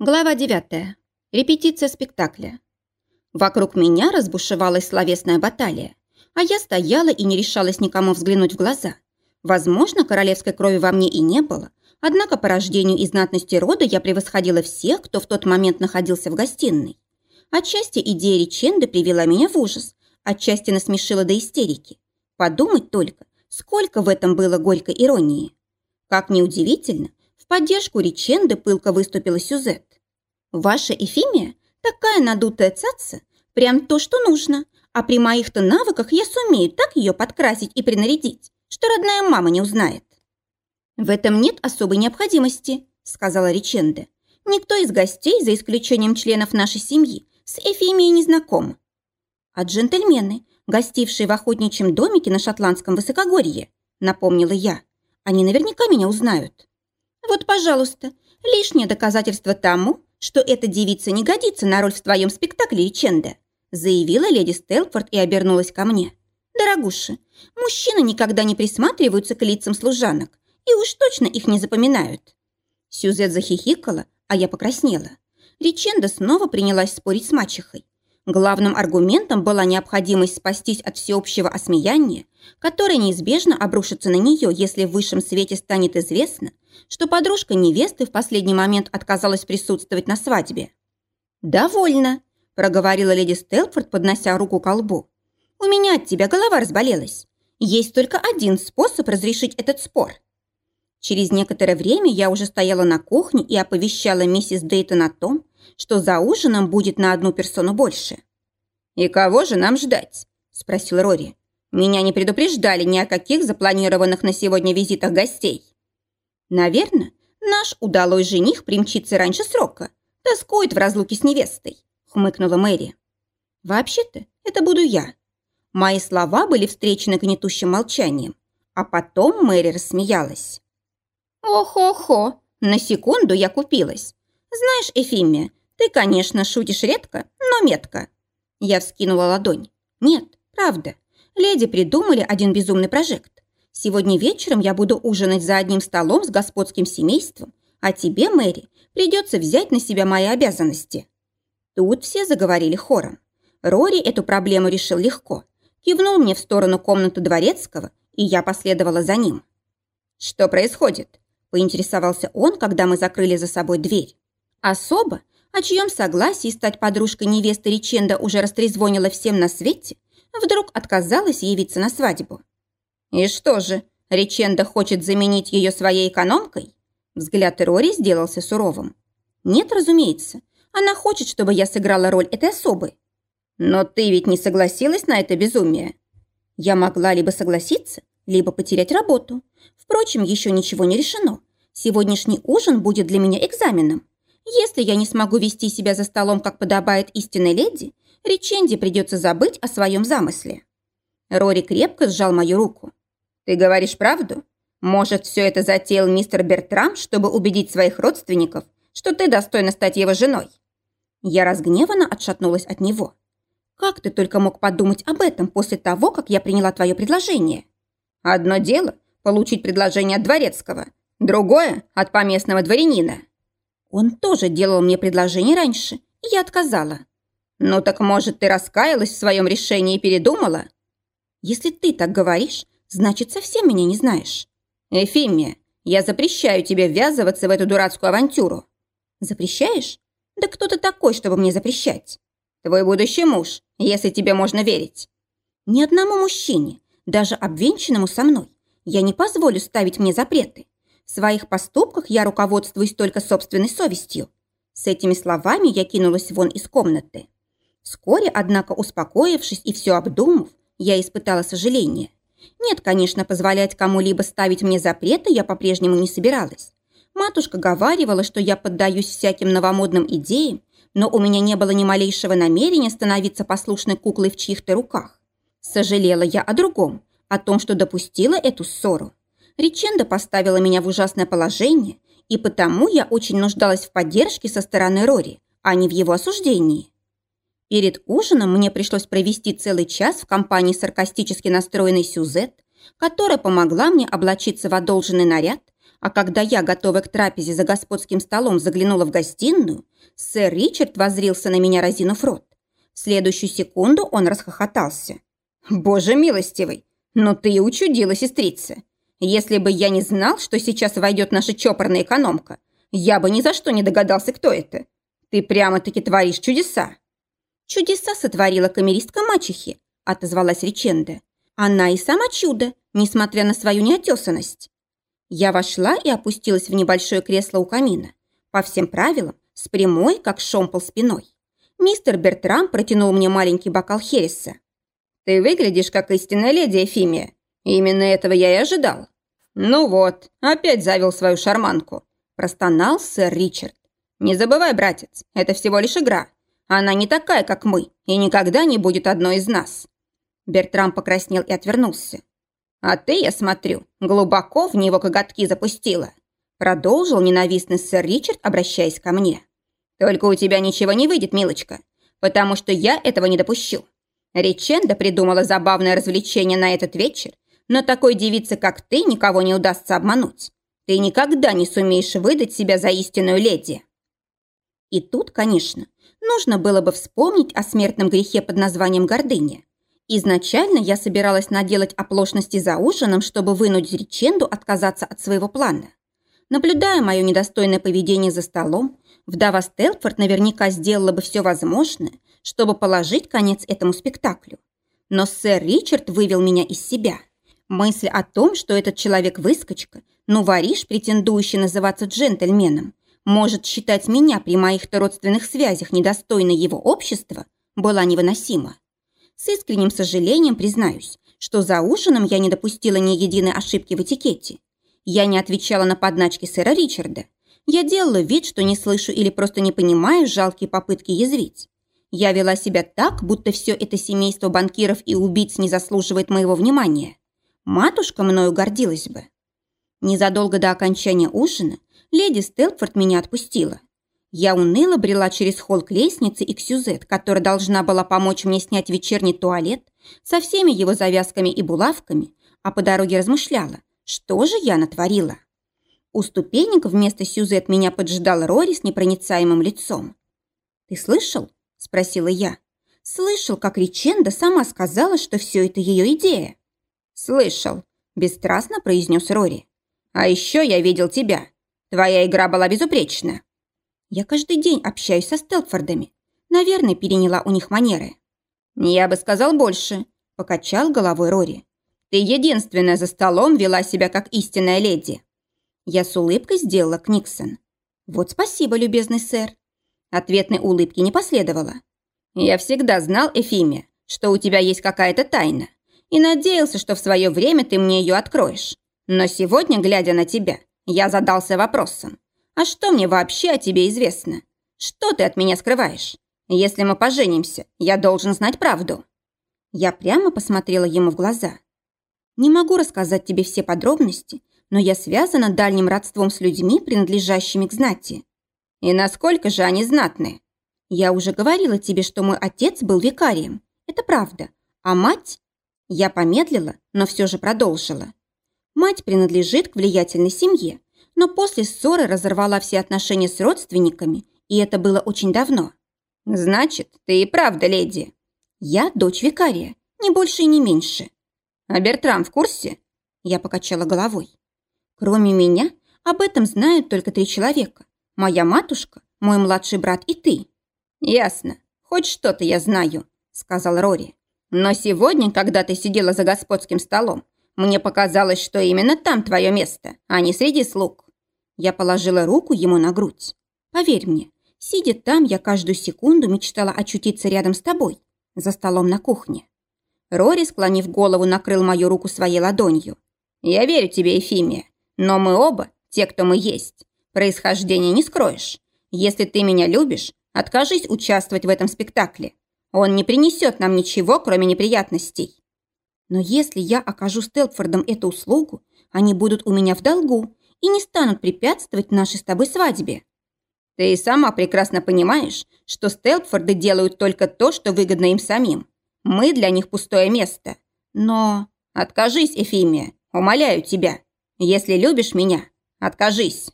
Глава 9. Репетиция спектакля. Вокруг меня разбушевалась словесная баталия, а я стояла и не решалась никому взглянуть в глаза. Возможно, королевской крови во мне и не было, однако по рождению и знатности рода я превосходила всех, кто в тот момент находился в гостиной. Отчасти идея Риченды привела меня в ужас, отчасти насмешила до истерики. Подумать только, сколько в этом было горькой иронии. Как неудивительно, в поддержку Риченды пылко выступила Сюзет. «Ваша Эфимия такая надутая цаца, прям то, что нужно, а при моих-то навыках я сумею так ее подкрасить и принарядить, что родная мама не узнает». «В этом нет особой необходимости», — сказала Риченде. «Никто из гостей, за исключением членов нашей семьи, с Эфимией не знаком». «А джентльмены, гостившие в охотничьем домике на шотландском высокогорье», — напомнила я, — «они наверняка меня узнают». Вот, пожалуйста, лишнее доказательство тому, что эта девица не годится на роль в твоем спектакле Риченда, заявила леди Стелфорд и обернулась ко мне. Дорогуша, мужчины никогда не присматриваются к лицам служанок и уж точно их не запоминают. Сюзет захихикала, а я покраснела. Риченда снова принялась спорить с мачехой. Главным аргументом была необходимость спастись от всеобщего осмеяния, которое неизбежно обрушится на нее, если в высшем свете станет известно, что подружка невесты в последний момент отказалась присутствовать на свадьбе. «Довольно», – проговорила леди Стелфорд, поднося руку к лбу. «У меня от тебя голова разболелась. Есть только один способ разрешить этот спор». Через некоторое время я уже стояла на кухне и оповещала миссис Дейтон о том, что за ужином будет на одну персону больше. «И кого же нам ждать?» – спросил Рори. «Меня не предупреждали ни о каких запланированных на сегодня визитах гостей». «Наверное, наш удалой жених примчится раньше срока, тоскует в разлуке с невестой», – хмыкнула Мэри. «Вообще-то это буду я». Мои слова были встречены гнетущим молчанием, а потом Мэри рассмеялась. «Ох-охо, на секунду я купилась. Знаешь, Эфимия, ты, конечно, шутишь редко, но метко. Я вскинула ладонь. Нет, правда. Леди придумали один безумный прожект. Сегодня вечером я буду ужинать за одним столом с господским семейством, а тебе, Мэри, придется взять на себя мои обязанности. Тут все заговорили хором. Рори эту проблему решил легко. Кивнул мне в сторону комнаты дворецкого, и я последовала за ним. «Что происходит?» – поинтересовался он, когда мы закрыли за собой дверь. Особо, о чьем согласии стать подружкой невесты Риченда уже растрезвонила всем на свете, вдруг отказалась явиться на свадьбу. «И что же, Риченда хочет заменить ее своей экономкой?» Взгляд Рори сделался суровым. «Нет, разумеется. Она хочет, чтобы я сыграла роль этой особы. Но ты ведь не согласилась на это безумие?» Я могла либо согласиться, либо потерять работу. Впрочем, еще ничего не решено. Сегодняшний ужин будет для меня экзаменом. Если я не смогу вести себя за столом, как подобает истинной леди, Риченди придется забыть о своем замысле. Рори крепко сжал мою руку. «Ты говоришь правду? Может, все это затеял мистер Бертрам, чтобы убедить своих родственников, что ты достойна стать его женой?» Я разгневанно отшатнулась от него. «Как ты только мог подумать об этом после того, как я приняла твое предложение?» «Одно дело – получить предложение от дворецкого, другое – от поместного дворянина». Он тоже делал мне предложение раньше, и я отказала. Ну так может, ты раскаялась в своем решении и передумала? Если ты так говоришь, значит, совсем меня не знаешь. Эфимия, я запрещаю тебе ввязываться в эту дурацкую авантюру. Запрещаешь? Да кто ты такой, чтобы мне запрещать? Твой будущий муж, если тебе можно верить. Ни одному мужчине, даже обвенчанному со мной, я не позволю ставить мне запреты. В своих поступках я руководствуюсь только собственной совестью. С этими словами я кинулась вон из комнаты. Вскоре, однако, успокоившись и все обдумав, я испытала сожаление. Нет, конечно, позволять кому-либо ставить мне запреты я по-прежнему не собиралась. Матушка говаривала, что я поддаюсь всяким новомодным идеям, но у меня не было ни малейшего намерения становиться послушной куклой в чьих-то руках. Сожалела я о другом, о том, что допустила эту ссору. Риченда поставила меня в ужасное положение, и потому я очень нуждалась в поддержке со стороны Рори, а не в его осуждении. Перед ужином мне пришлось провести целый час в компании саркастически настроенной Сюзет, которая помогла мне облачиться в одолженный наряд, А когда я, готовая к трапезе за господским столом, заглянула в гостиную, сэр Ричард возрился на меня, разинув рот. В следующую секунду он расхохотался. «Боже милостивый, но ты и учудила, сестрица. Если бы я не знал, что сейчас войдет наша чопорная экономка, я бы ни за что не догадался, кто это. Ты прямо-таки творишь чудеса». «Чудеса сотворила камеристка мачехи», – отозвалась Риченда. «Она и сама чудо, несмотря на свою неотесанность». Я вошла и опустилась в небольшое кресло у камина. По всем правилам, с прямой, как шомпол спиной. Мистер Бертрам протянул мне маленький бокал Хереса. «Ты выглядишь, как истинная леди Эфимия. Именно этого я и ожидал». «Ну вот, опять завел свою шарманку», – простонал сэр Ричард. «Не забывай, братец, это всего лишь игра. Она не такая, как мы, и никогда не будет одной из нас». Бертрам покраснел и отвернулся. «А ты, я смотрю, глубоко в него коготки запустила», продолжил ненавистный сэр Ричард, обращаясь ко мне. «Только у тебя ничего не выйдет, милочка, потому что я этого не допущу. Риченда придумала забавное развлечение на этот вечер, но такой девице, как ты, никого не удастся обмануть. Ты никогда не сумеешь выдать себя за истинную леди». И тут, конечно, нужно было бы вспомнить о смертном грехе под названием гордыня. Изначально я собиралась наделать оплошности за ужином, чтобы вынудить Риченду отказаться от своего плана. Наблюдая мое недостойное поведение за столом, вдова Стелфорд наверняка сделала бы все возможное, чтобы положить конец этому спектаклю. Но сэр Ричард вывел меня из себя. Мысль о том, что этот человек выскочка, ну воришь, претендующий называться джентльменом, может считать меня при моих-то родственных связях недостойной его общества, была невыносима. С искренним сожалением признаюсь, что за ужином я не допустила ни единой ошибки в этикете. Я не отвечала на подначки сэра Ричарда. Я делала вид, что не слышу или просто не понимаю жалкие попытки язвить. Я вела себя так, будто все это семейство банкиров и убийц не заслуживает моего внимания. Матушка мною гордилась бы. Незадолго до окончания ужина леди Стелфорд меня отпустила. Я уныло брела через холл к лестнице и к Сюзет, которая должна была помочь мне снять вечерний туалет со всеми его завязками и булавками, а по дороге размышляла, что же я натворила. У ступенек вместо Сюзет меня поджидал Рори с непроницаемым лицом. «Ты слышал?» – спросила я. «Слышал, как Риченда сама сказала, что все это ее идея». «Слышал», – бесстрастно произнес Рори. «А еще я видел тебя. Твоя игра была безупречна». Я каждый день общаюсь со Стелфордами. Наверное, переняла у них манеры. Я бы сказал больше, покачал головой Рори. Ты единственная за столом вела себя как истинная леди. Я с улыбкой сделала Книксон. Вот спасибо, любезный сэр. Ответной улыбки не последовало. Я всегда знал, Эфиме, что у тебя есть какая-то тайна, и надеялся, что в свое время ты мне ее откроешь. Но сегодня, глядя на тебя, я задался вопросом. А что мне вообще о тебе известно? Что ты от меня скрываешь? Если мы поженимся, я должен знать правду». Я прямо посмотрела ему в глаза. «Не могу рассказать тебе все подробности, но я связана дальним родством с людьми, принадлежащими к знати. И насколько же они знатные? Я уже говорила тебе, что мой отец был викарием. Это правда. А мать? Я помедлила, но все же продолжила. Мать принадлежит к влиятельной семье, но после ссоры разорвала все отношения с родственниками, и это было очень давно. «Значит, ты и правда леди?» «Я дочь викария, не больше и не меньше». «А Бертрам в курсе?» Я покачала головой. «Кроме меня, об этом знают только три человека. Моя матушка, мой младший брат и ты». «Ясно. Хоть что-то я знаю», — сказал Рори. «Но сегодня, когда ты сидела за господским столом, мне показалось, что именно там твое место, а не среди слуг. Я положила руку ему на грудь. Поверь мне, сидя там, я каждую секунду мечтала очутиться рядом с тобой, за столом на кухне. Рори, склонив голову, накрыл мою руку своей ладонью. «Я верю тебе, Ефимия, но мы оба, те, кто мы есть. Происхождение не скроешь. Если ты меня любишь, откажись участвовать в этом спектакле. Он не принесет нам ничего, кроме неприятностей. Но если я окажу Стелпфордам эту услугу, они будут у меня в долгу, и не станут препятствовать нашей с тобой свадьбе. Ты и сама прекрасно понимаешь, что Стелпфорды делают только то, что выгодно им самим. Мы для них пустое место. Но откажись, Эфимия, умоляю тебя. Если любишь меня, «Откажись!»